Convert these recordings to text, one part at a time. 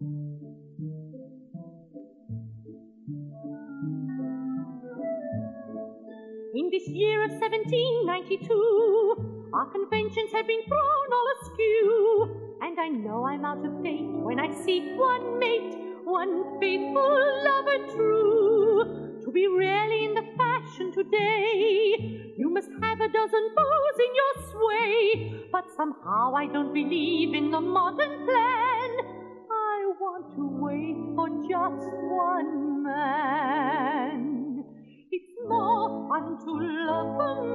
In this year of 1792, our conventions have been thrown all askew. And I know I'm out of date when I seek one mate, one faithful lover true. To be really in the fashion today, you must have a dozen beaux in your sway. But somehow I don't believe in the modern plan. Want to wait for just one man. It's more fun to love them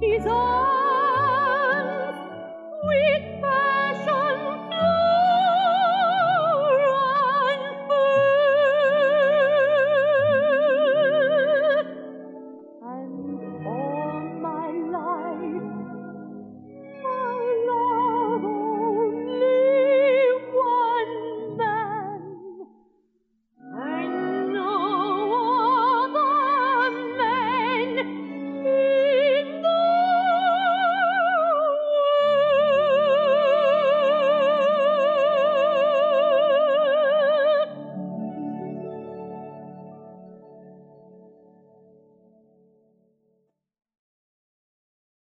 一座